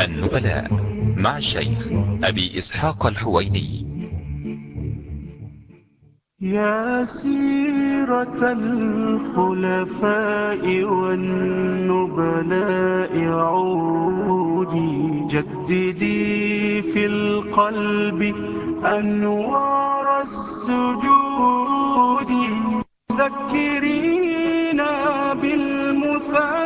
النبلاء مع الشيخ أبي إسحاق الحويني. يا سيرة الخلفاء والنبلاء عودي جددي في القلب أنوار السجود. ذكرينا بالمثال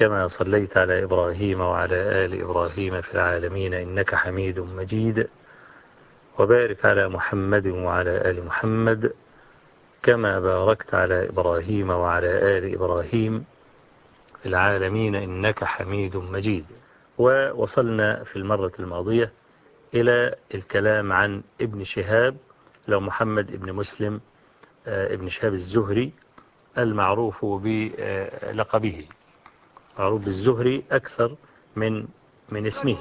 كما صليت على إبراهيم وعلى آل إبراهيم في العالمين إنك حميد مجيد. وبارك على محمد وعلى آل محمد كما باركت على إبراهيم وعلى آل إبراهيم في العالمين إنك حميد مجيد. ووصلنا في المرة الماضية إلى الكلام عن ابن شهاب لو محمد ابن مسلم آه، ابن شهاب الزهري المعروف بلقبه. معروف بالزهري أكثر من من اسمه.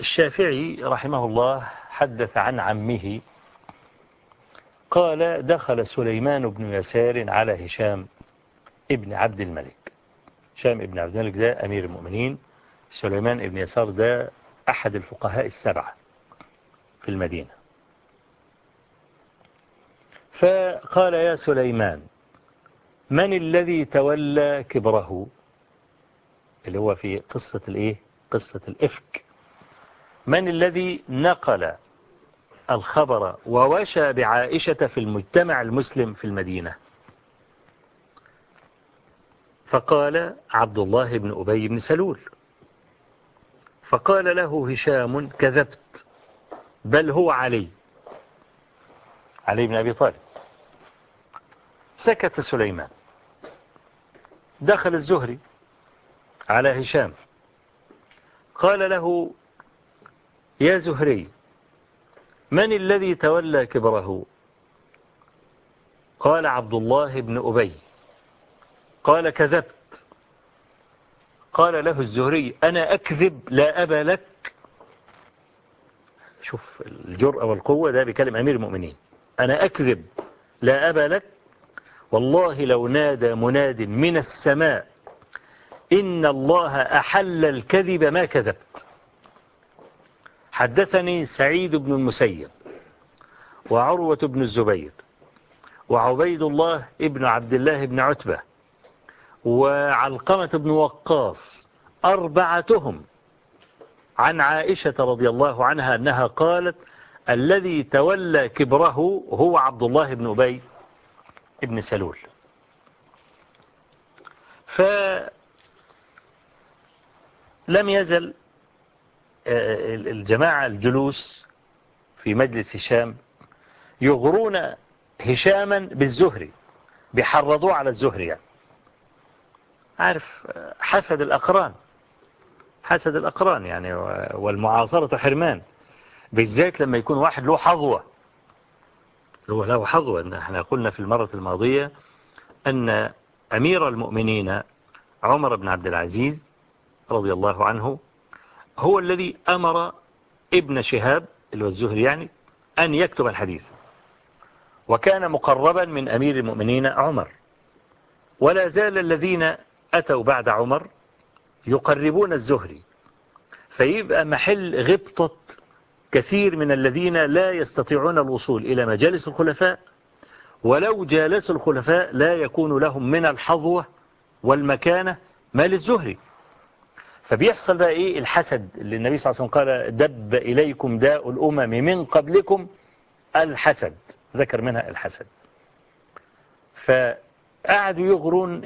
الشافعي رحمه الله حدث عن عمه قال دخل سليمان بن يسار على هشام ابن عبد الملك. هشام ابن عبد الملك ده أمير المؤمنين. سليمان ابن يسار ده أحد الفقهاء السبعة في المدينة. فقال يا سليمان من الذي تولى كبره؟ اللي هو في قصة الإيه؟ قصة الإفك. من الذي نقل الخبر ووشى بعائشة في المجتمع المسلم في المدينة؟ فقال عبد الله بن أبي بن سلول. فقال له هشام كذبت بل هو علي. علي بن أبي طالب. سكت سليمان. دخل الزهري على هشام. قال له يا زهري من الذي تولى كبره؟ قال عبد الله بن أبي. قال كذبت. قال له الزهري أنا أكذب لا أبا لك. شوف الجرأة والقوة ده بكلم أمير المؤمنين. أنا أكذب لا أبا لك. والله لو نادى مناد من السماء إن الله أحل الكذب ما كذبت. حدثني سعيد بن المسيب وعروة بن الزبير وعبيد الله ابن عبد الله بن عتبة وعلقمة بن وقاص أربعتهم عن عائشة رضي الله عنها أنها قالت الذي تولى كبره هو عبد الله بن أبي ابن سلول. فلم يزل آه، الجماعة الجلوس في مجلس هشام يغرون هشاما بالزهري بحرضوه على الزهري يعني. عارف آه، حسد الأقران. حسد الأقران يعني والمعاصرة حرمان. بالذات لما يكون واحد له حظوة. هو له أن إحنا قلنا في المرة الماضية أن أمير المؤمنين عمر بن عبد العزيز رضي الله عنه هو الذي أمر ابن شهاب اللي هو الزهري يعني أن يكتب الحديث. وكان مقربا من أمير المؤمنين عمر. ولا زال الذين أتوا بعد عمر يقربون الزهري. فيبقى محل غبطة كثير من الذين لا يستطيعون الوصول إلى مجالس الخلفاء ولو جالس الخلفاء لا يكون لهم من الحظوة والمكانة ما للزهري فبيحصل بقى إيه؟ الحسد اللي النبي صلى الله عليه وسلم قال دب إليكم داء الأمم من قبلكم الحسد. ذكر منها الحسد. فقعدوا يغرون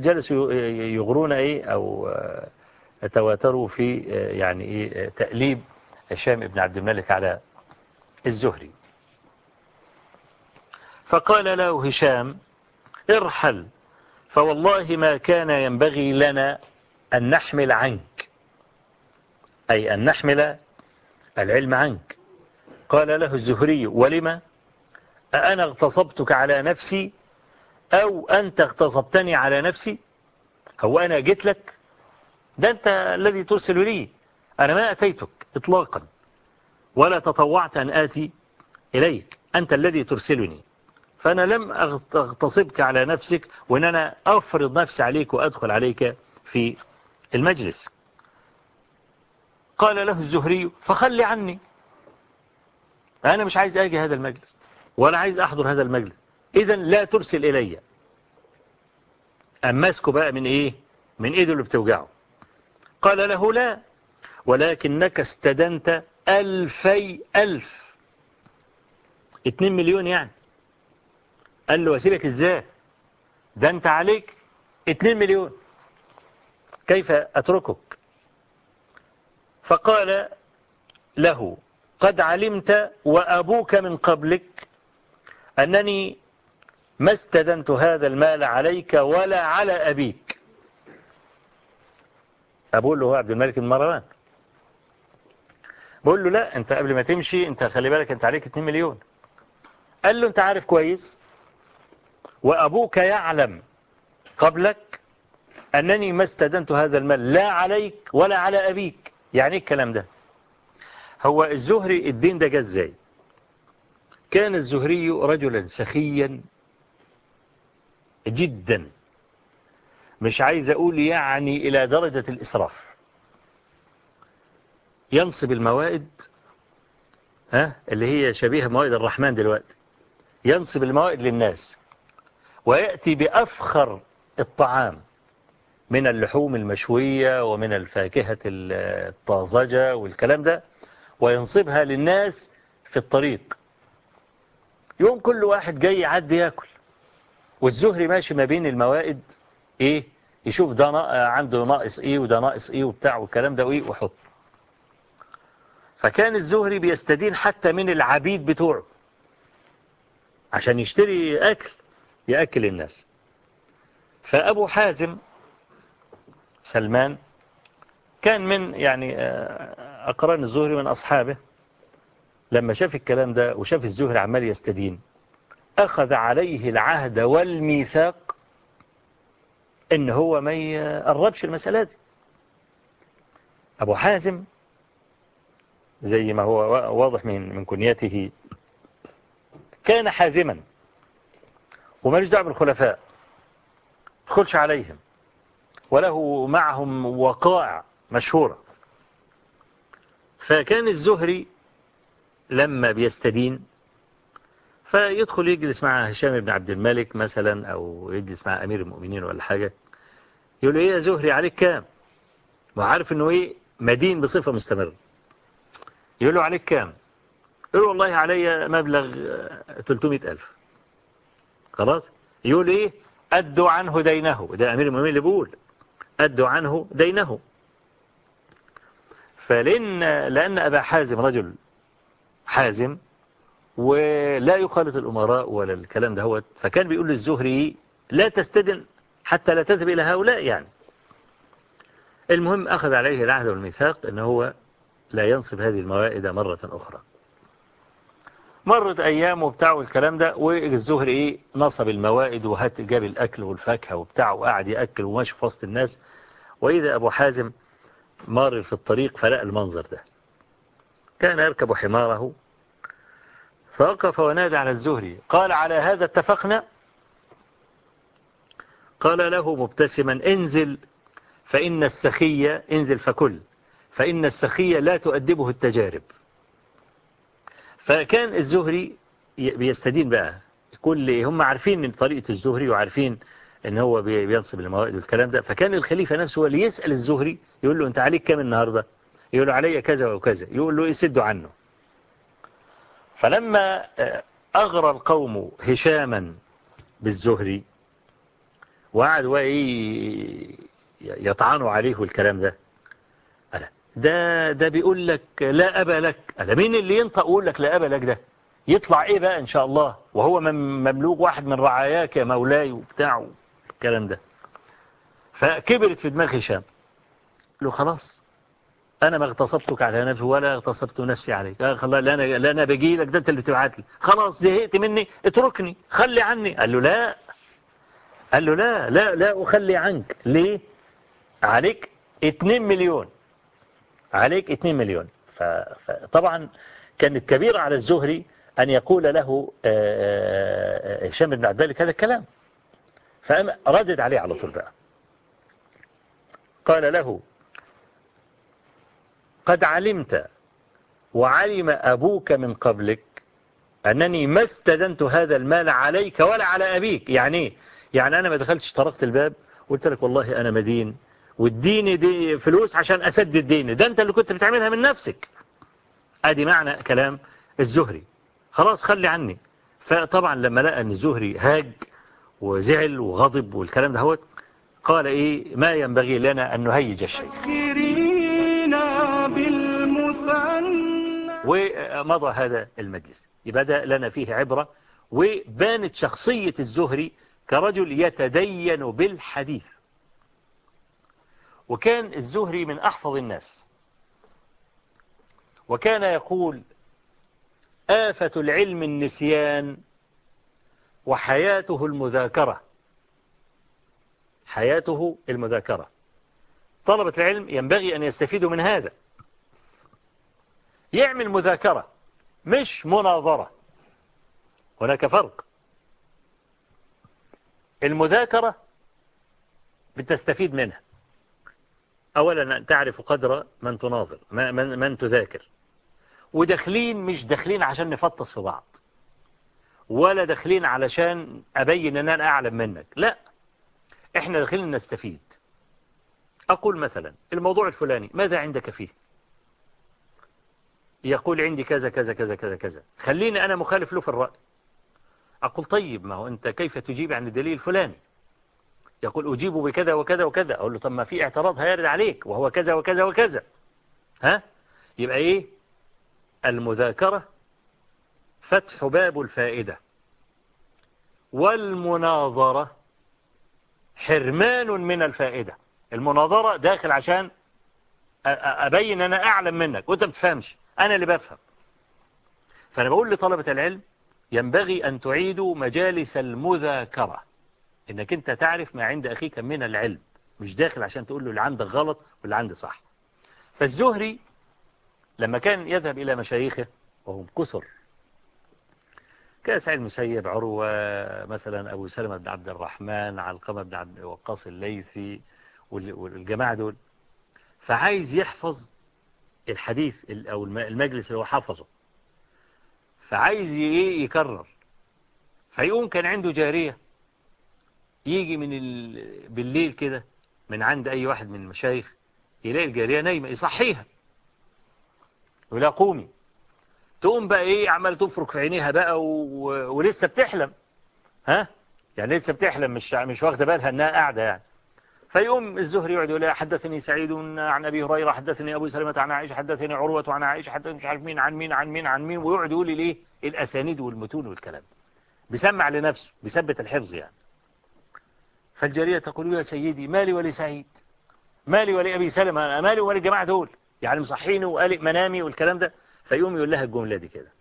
جلسوا يغرون إيه؟ أو تواتروا في يعني إيه؟ تأليب هشام بن عبد الملك على الزهري. فقال له هشام ارحل فوالله ما كان ينبغي لنا أن نحمل عنك أي أن نحمل العلم عنك. قال له الزهري ولما أأنا اغتصبتك على نفسي؟ أو أنت اغتصبتني على نفسي؟ أو أنا جيت لك؟ ده أنت الذي ترسل لي. أنا ما أتيتك إطلاقا. ولا تطوعت أن آتي إليك. أنت الذي ترسلني. فأنا لم أغتصبك على نفسك وإن أنا أفرض نفسي عليك وأدخل عليك في المجلس. قال له الزهري فخلي عني. أنا مش عايز أجي هذا المجلس ولا عايز أحضر هذا المجلس. إذا لا ترسل إلي. أمسكه بقى من إيه؟ من إيده اللي بتوجعه. قال له لا. ولكنك استدنت ألفي ألف. 2 مليون يعني. قال له واسيبك إزاي؟ ده أنت عليك 2 مليون. كيف أتركك؟ فقال له قد علمت وأبوك من قبلك أنني ما استدنت هذا المال عليك ولا على أبيك. أبوه اللي هو عبد الملك المروان. بقول له لا انت قبل ما تمشي انت خلي بالك انت عليك 2 مليون. قال له انت عارف كويس؟ وأبوك يعلم قبلك أنني ما استدنت هذا المال لا عليك ولا على أبيك. يعني إيه الكلام ده؟ هو الزهري الدين ده جه إزاي؟ كان الزهري رجلا سخيا جدا. مش عايز أقول يعني إلى درجة الإسراف. ينصب الموائد ها اللي هي شبيهة موائد الرحمن دلوقتي. ينصب الموائد للناس. ويأتي بأفخر الطعام من اللحوم المشوية ومن الفاكهة الطازجة والكلام ده وينصبها للناس في الطريق. يوم كل واحد جاي يعدي ياكل. والزهري ماشي ما بين الموائد إيه؟ يشوف ده عنده ناقص إيه وده ناقص إيه وبتاع والكلام ده وإيه؟ وحطه. فكان الزهري بيستدين حتى من العبيد بتوعه عشان يشتري أكل يأكل الناس. فأبو حازم سلمان كان من يعني آه، أقران الزهري من أصحابه. لما شاف الكلام ده وشاف الزهري عمال يستدين أخذ عليه العهد والميثاق إن هو ما يقربش المسألة دي. أبو حازم زي ما هو واضح من من كنيته. كان حازما. ومالوش دعوة بالخلفاء؟ تخلش عليهم. وله معهم وقائع مشهورة. فكان الزهري لما بيستدين فيدخل يجلس مع هشام بن عبد الملك مثلا أو يجلس مع أمير المؤمنين ولا حاجة. يقول له إيه يا زهري عليك كام وعارف أنه إيه؟ مدين بصفة مستمرة. يقول له عليك كام؟ يقول والله علي مبلغ آه، 300000 خلاص؟ يقول إيه؟ أدوا عنه دينه. ده أمير المؤمنين اللي بيقول. أدوا عنه دينه. فلأن لأن أبا حازم رجل حازم ولا يخالط الأمراء ولا الكلام ده هو فكان بيقول للزهري لا تستدن حتى لا تذهب إلى هؤلاء يعني. المهم أخذ عليه العهد والميثاق أنه هو لا ينصب هذه الموائد مرة أخرى. مرت أيام وبتاع والكلام ده والزهر إيه نصب الموائد وهات جاب الأكل والفاكهة وبتاع وقعد يأكل وماشي في وسط الناس. وإذا أبو حازم مار في الطريق فلقى المنظر ده. كان يركب حماره فوقف ونادى على الزهري قال على هذا اتفقنا؟ قال له مبتسما انزل فإن السخية انزل فكل. فإن السخية لا تؤدبه التجارب. فكان الزهري بيستدين بقى. يقول لي هم عارفين من طريقة الزهري وعارفين إن هو بينصب الموائد والكلام ده. فكان الخليفة نفسه هو اللي يسأل الزهري يقول له أنت عليك كام النهاردة؟ يقول له علي كذا وكذا. يقول له يسدوا عنه. فلما آه، أغرى القوم هشاما بالزهري وقعدوا إيه، يطعنوا عليه الكلام ده. ده ده بيقول لك لا أبا لك. ده مين اللي ينطق ويقول لك لا أبا لك ده؟ يطلع إيه بقى إن شاء الله؟ وهو مملوك واحد من رعاياك يا مولاي وبتاعه الكلام ده. فكبرت في دماغ هشام. قال له خلاص أنا ما اغتصبتك على نفسي ولا اغتصبت نفسي عليك. لا أنا, لا أنا بجي لك ده أنت اللي بتبعت لي. خلاص زهقت مني اتركني خلي عني. قال له لا. قال له لا لا لا أخلي عنك. ليه؟ عليك 2 مليون. عليك 2 مليون. فطبعا كانت كبيرة على الزهري أن يقول له آه، آه، هشام بن عبد الملك هذا الكلام. فردد عليه على طول بقى. قال له قد علمت وعلم أبوك من قبلك أنني ما استدنت هذا المال عليك ولا على أبيك. يعني يعني أنا ما دخلتش طرقت الباب قلت لك والله أنا مدين. واديني دي فلوس عشان أسدد ديني ده أنت اللي كنت بتعملها من نفسك. أدي معنى كلام الزهري. خلاص خلي عني. فطبعا لما لقى أن الزهري هاج وزعل وغضب والكلام ده هوت قال إيه؟ ما ينبغي لنا أن نهيج الشيخ. ومضى هذا المجلس. يبقى ده لنا فيه عبرة. وبانت شخصية الزهري كرجل يتدين بالحديث. وكان الزهري من أحفظ الناس. وكان يقول آفة العلم النسيان وحياته المذاكرة. حياته المذاكرة. طلبة العلم ينبغي أن يستفيدوا من هذا. يعمل مذاكرة مش مناظرة. هناك فرق. المذاكرة بتستفيد منها. أولا أن تعرف قدر من تناظر من, من تذاكر. وداخلين مش داخلين عشان نفطس في بعض. ولا داخلين علشان أبين أن أنا أعلم منك. لا إحنا داخلين نستفيد. أقول مثلا الموضوع الفلاني ماذا عندك فيه؟ يقول عندي كذا كذا كذا كذا كذا. خليني أنا مخالف له في الرأي. أقول طيب ما هو أنت كيف تجيب عن الدليل الفلاني؟ يقول أجيب بكذا وكذا وكذا. أقول له طب ما في اعتراض هيرد عليك وهو كذا وكذا وكذا. ها؟ يبقى إيه؟ المذاكرة فتح باب الفائدة. والمناظرة حرمان من الفائدة. المناظرة داخل عشان أبين أنا أعلم منك وأنت بتفهمش. أنا اللي بفهم. فأنا بقول لطلبة العلم ينبغي أن تعيدوا مجالس المذاكرة. إنك أنت تعرف ما عند أخيك من العلم. مش داخل عشان تقول له اللي عندك غلط واللي عندي صح. فالزهري لما كان يذهب إلى مشايخه وهم كثر. كسعيد المسيب عروة مثلا أبو سلمة بن عبد الرحمن علقمة بن عبد وقاص الليثي والجماعة دول. فعايز يحفظ الحديث أو المجلس اللي هو حفظه فعايز إيه يكرر. فيقوم كان عنده جارية. يجي من ال... بالليل كده من عند أي واحد من المشايخ يلاقي الجارية نايمة يصحيها. ولا قومي. تقوم بقى إيه عمال تفرك في عينيها بقى و... ولسه بتحلم. ها؟ يعني لسه بتحلم مش مش واخدة بالها إنها قاعدة يعني. فيقوم الزهري يقعد يقول حدثني سعيد عن أبي هريرة حدثني أبو سلمة عن عائشة حدثني عروة عن عائشة حدثني مش عارف مين عن مين عن مين عن مين. ويقعد يقول لي الأسانيد والمتون والكلام بيسمع لنفسه بيثبت الحفظ يعني. فالجارية تقول يا سيدي مالي ولسعيد مالي ولأبي سلمة؟ مالي وللجماعة دول؟ يعني مصحيني وقالق منامي والكلام ده؟ فيقوم يقول لها الجملة دي كده.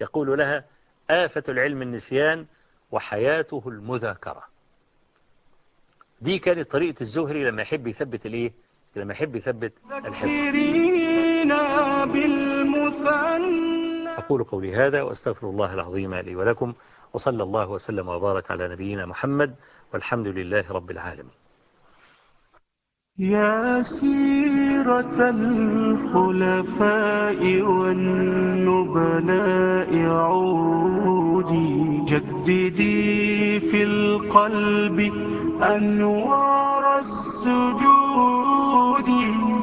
يقول لها آفة العلم النسيان وحياته المذاكرة. دي كانت طريقة الزهري لما يحب يثبت الإيه؟ لما يحب يثبت الحفظ. أقول قولي هذا وأستغفر الله العظيم لي ولكم وصلى الله وسلم وبارك على نبينا محمد والحمد لله رب العالمين. يا سيرة الخلفاء والنبلاء عودي جددي في القلب أنوار السجود.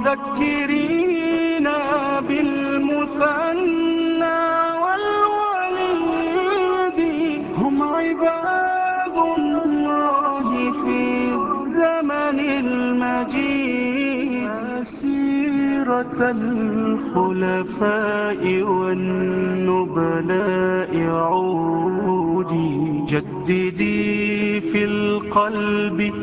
ذكري الخلفاء والنبلاء عودي. جددي في القلب